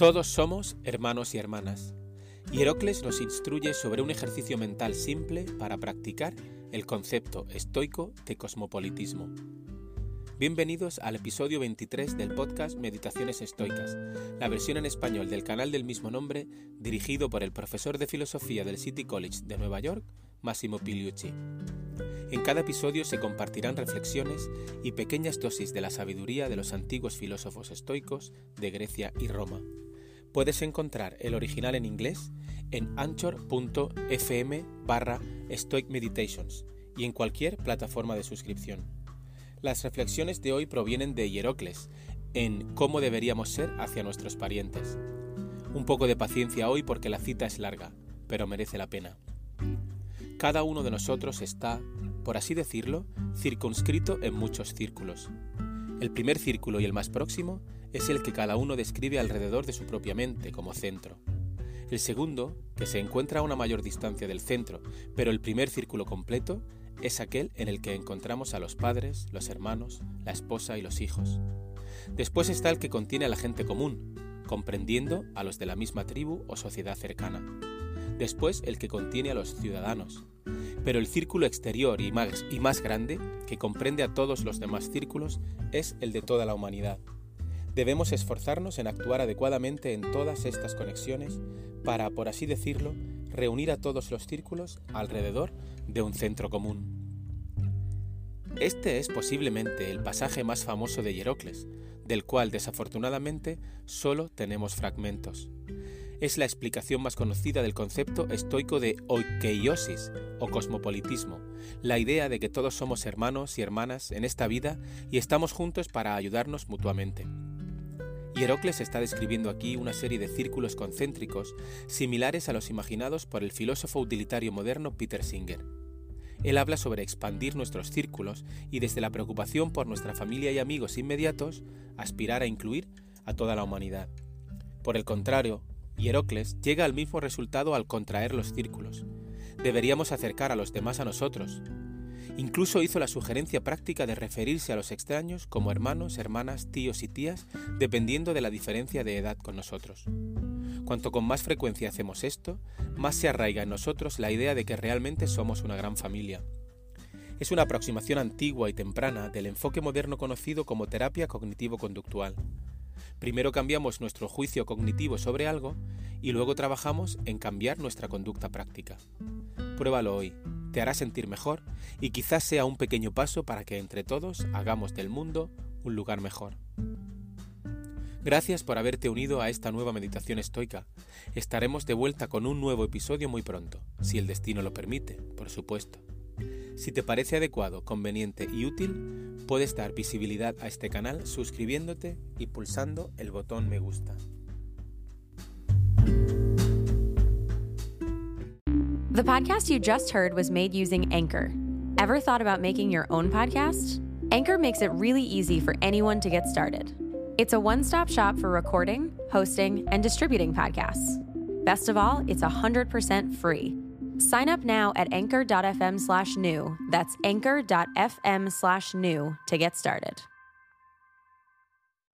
Todos somos hermanos y hermanas. Hierocles nos instruye sobre un ejercicio mental simple para practicar el concepto estoico de cosmopolitismo. Bienvenidos al episodio 23 del podcast Meditaciones Estoicas, la versión en español del canal del mismo nombre, dirigido por el profesor de filosofía del City College de Nueva York, Massimo Pigliucci. En cada episodio se compartirán reflexiones y pequeñas dosis de la sabiduría de los antiguos filósofos estoicos de Grecia y Roma. Puedes encontrar el original en inglés en anchor.fm barra Stoic Meditations y en cualquier plataforma de suscripción. Las reflexiones de hoy provienen de Hierocles en cómo deberíamos ser hacia nuestros parientes. Un poco de paciencia hoy porque la cita es larga, pero merece la pena. Cada uno de nosotros está, por así decirlo, circunscrito en muchos círculos. El primer círculo y el más próximo es el que cada uno describe alrededor de su propia mente como centro. El segundo, que se encuentra a una mayor distancia del centro, pero el primer círculo completo, es aquel en el que encontramos a los padres, los hermanos, la esposa y los hijos. Después está el que contiene a la gente común, comprendiendo a los de la misma tribu o sociedad cercana. Después el que contiene a los ciudadanos. Pero el círculo exterior y más, grande, que comprende a todos los demás círculos, es el de toda la humanidad. Debemos esforzarnos en actuar adecuadamente en todas estas conexiones para, por así decirlo, reunir a todos los círculos alrededor de un centro común. Este es posiblemente el pasaje más famoso de Hierocles, del cual desafortunadamente solo tenemos fragmentos. Es la explicación más conocida del concepto estoico de oikeiosis o cosmopolitismo, la idea de que todos somos hermanos y hermanas en esta vida y estamos juntos para ayudarnos mutuamente. Hierocles está describiendo aquí una serie de círculos concéntricos similares a los imaginados por el filósofo utilitario moderno Peter Singer. Él habla sobre expandir nuestros círculos y desde la preocupación por nuestra familia y amigos inmediatos, aspirar a incluir a toda la humanidad. Por el contrario, Hierocles llega al mismo resultado al contraer los círculos. Deberíamos acercar a los demás a nosotros, Incluso hizo la sugerencia práctica de referirse a los extraños como hermanos, hermanas, tíos y tías, dependiendo de la diferencia de edad con nosotros. Cuanto con más frecuencia hacemos esto, más se arraiga en nosotros la idea de que realmente somos una gran familia. Es una aproximación antigua y temprana del enfoque moderno conocido como terapia cognitivo-conductual. Primero cambiamos nuestro juicio cognitivo sobre algo y luego trabajamos en cambiar nuestra conducta práctica. Pruébalo hoy te hará sentir mejor y quizás sea un pequeño paso para que entre todos hagamos del mundo un lugar mejor. Gracias por haberte unido a esta nueva meditación estoica. Estaremos de vuelta con un nuevo episodio muy pronto, si el destino lo permite, por supuesto. Si te parece adecuado, conveniente y útil, puedes dar visibilidad a este canal suscribiéndote y pulsando el botón me gusta. The podcast you just heard was made using Anchor. Ever thought about making your own podcast? Anchor makes it really easy for anyone to get started. It's a one stop shop for recording, hosting, and distributing podcasts. Best of all, it's 100% free. Sign up now at anchor.fm slash new. That's anchor.fm slash new to get started.